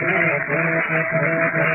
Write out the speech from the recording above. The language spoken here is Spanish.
Gracias.